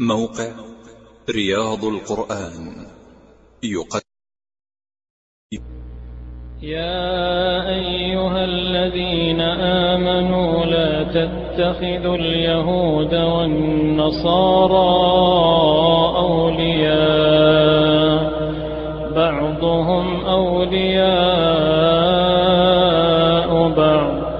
موقع رياض القرآن. يقدم. يا أيها الذين آمنوا لا تتخذوا اليهود والنصارى أولياء. بعضهم أولياء بعض.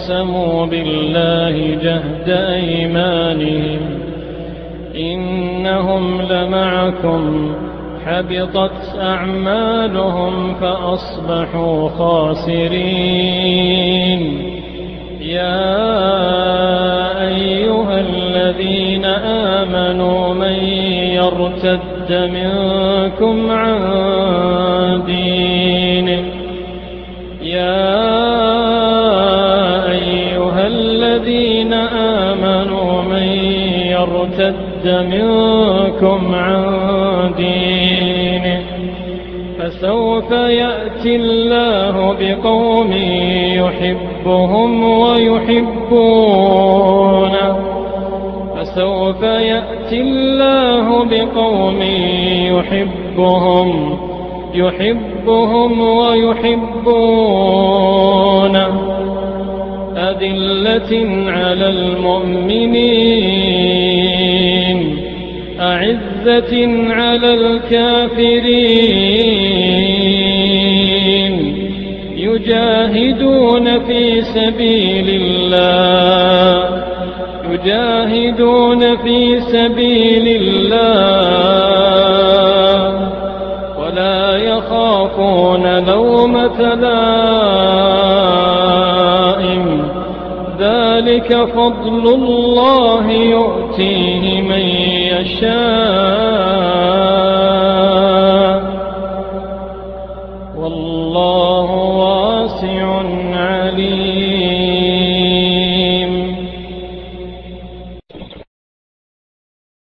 أقسموا بالله جهد أيمانهم إنهم لمعكم حبطت أعمالهم فأصبحوا خاسرين يا أيها الذين آمنوا من يرتد منكم عن دينه يا آمنوا من يرتد منكم عن دينه فسوف يأتي الله بقوم يحبهم ويحبونه فسوف يأتي الله بقوم يحبهم يحبهم ويحبونه أذلة على المؤمنين أعزة على الكافرين يجاهدون في سبيل الله يجاهدون في سبيل الله ولا يخافون لومة لائم ذلك فضل الله يؤتيه من يشاء.